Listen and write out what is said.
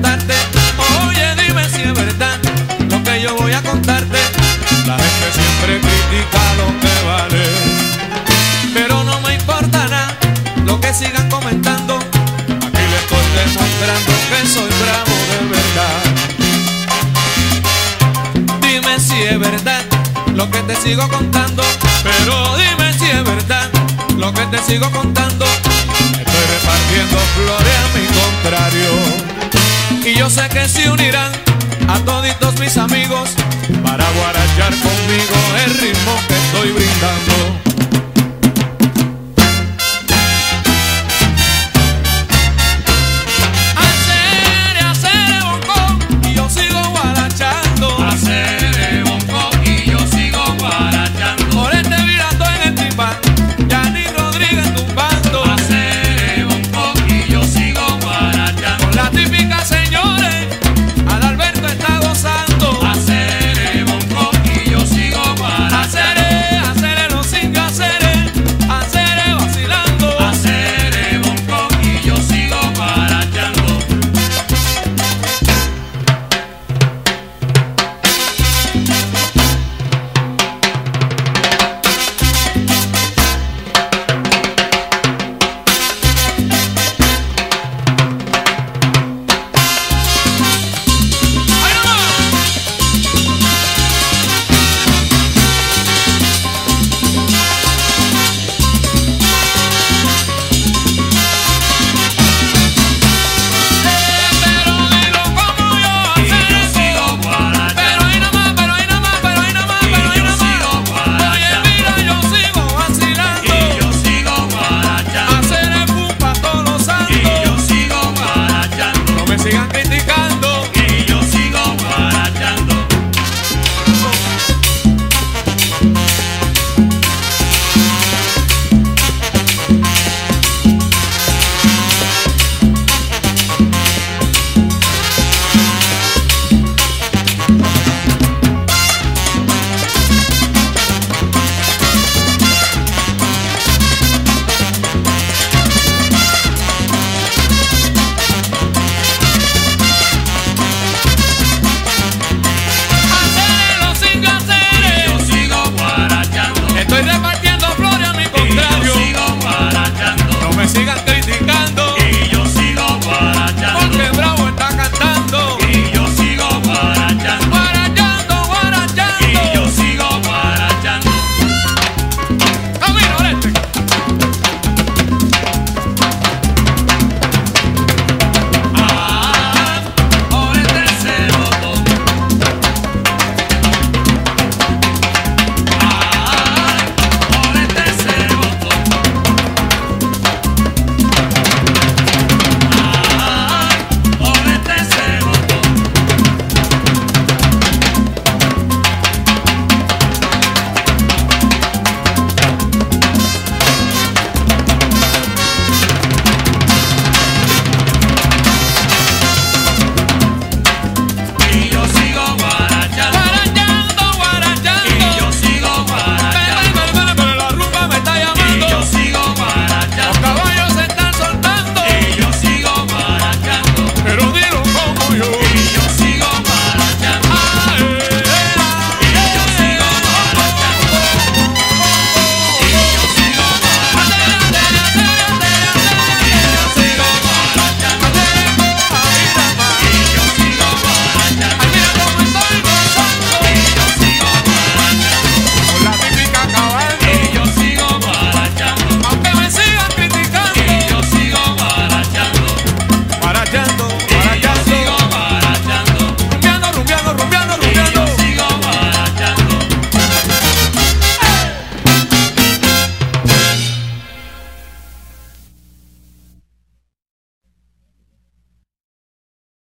Oye, dime si es verdad lo que yo voy a contarte. La gente siempre critica lo que vale, pero no me importa nada lo que sigan comentando. Aquí le estoy demostrando que soy bravo de verdad. Dime si es verdad lo que te sigo contando, pero dime si es verdad lo que te sigo contando. Sé que se unirán a toditos mis amigos